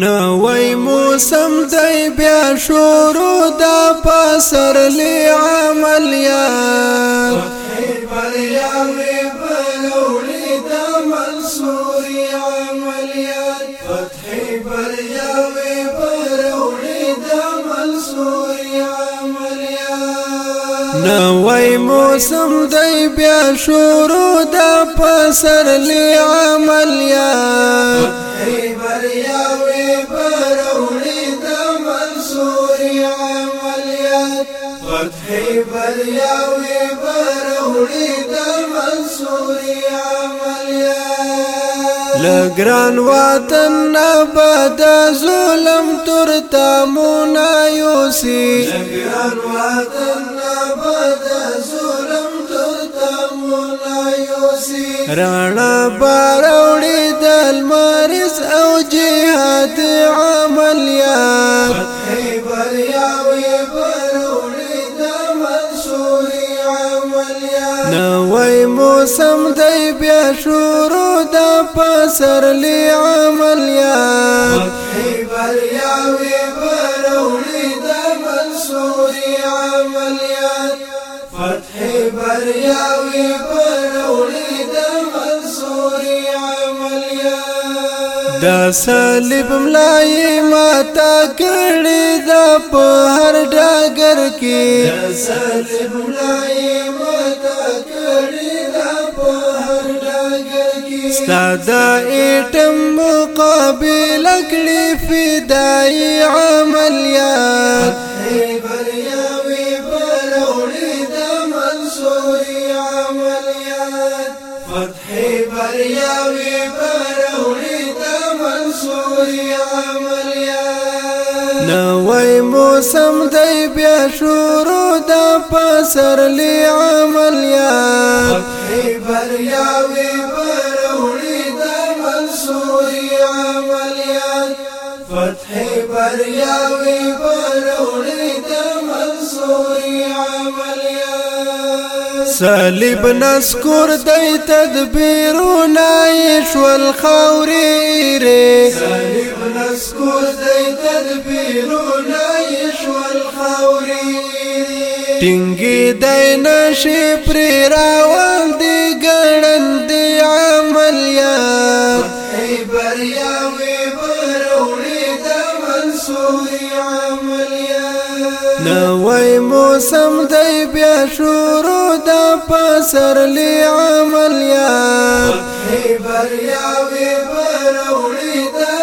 نوې موسم دی بیا شروع د پسر لې عملیا نوې موسم دی بیا شروع د پسر لې عملیا ای بریا وې وی بریا وی بروړي د منصوري عملیا لګران وطن نبد ظلم تر تامونا یوسی لګران وطن نبد ظلم تر تامونا یوسی رڼا بارا نوي موسم دی بیا شروع د پسر لی عملیات فتحي بریاوی بروړي دا منصوري عمل يا فتحي بریاوی بروړي دا منصوري عمل يا دا صلیب ملای ما تا کړی دا په هر ډاګر کې دا صلیب ملای ما کړی دا په هر ډاګر کې ستاد ایټم مقابل کړی فدای عملیات فتح بریاوی بروڑی نوی موسم دی بیا شروع دا پسر لی عملیات حقی بریاوی بروڑی دا منصوری عملیات فتحی بریاوی بروڑی دا عمل عملیات صلیب نسکور دی تدبیرو نایش والخوری ری صلیب مسکوز دی تدبیرونه یې شول خاورې ټینګي دی نشي پرې راول دی ګړن دی عمل یا ای بریا وې برولې د منصوري عمل یا نوې موسم دی بیا شروع د پسر لې عمل یا ای بریا وې برولې د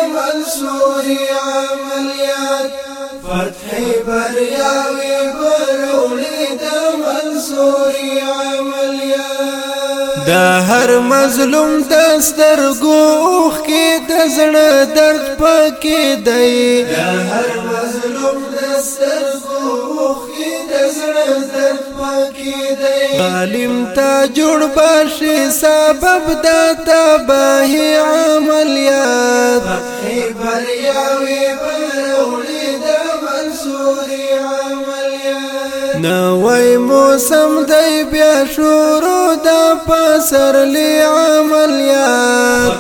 منصوري عمليات فتحي برياوي برولي د منصوري عمليات د هر مظلوم د سترګوخ کې د زړه درد پکې دی د هر مظلوم د سترګوخ کې د زړه درد پکې دی ظالم ته جوړ بشي سبب د تباهي عمليات بریاوی بروړي د منصوري عملیات نوې موسم دی بیا شروع د پسرلی عملیات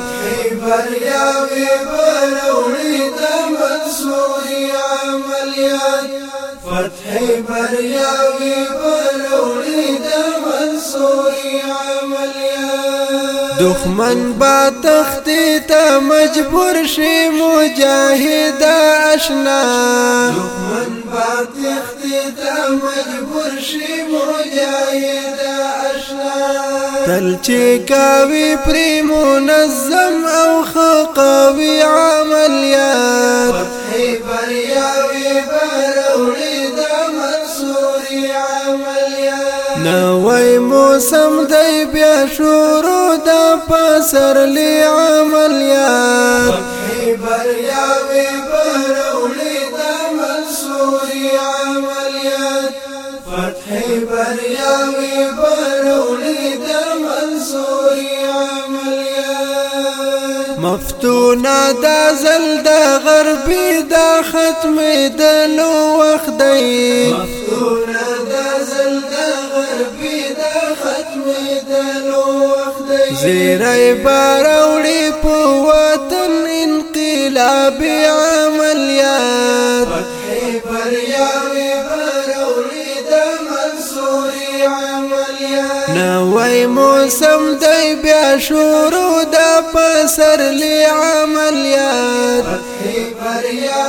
بریاوی بروړي د منصوري عملیات فتح بریاوی بروړي دخمن با تختی تا مجبور شی مجاهد اشنا دخمن با تختی تا مجبور شی مجاهد اشنا تل چې کاوی پر منظم نوې موسم دی بیا شروع د لي لی عملیات بریا وی برولې د منصوري عملیات فتح بریا وی برولې د منصوري عملیات مفتون د زل د غربي د ختمې د نو وخت زیری باروڑی پو وطن انقلاب عملیات فتحی بریاوی باروڑی دا منصوری عملیات نوی موسم دی بیا شورو دا پسر لی عملیات فتحی بریاوی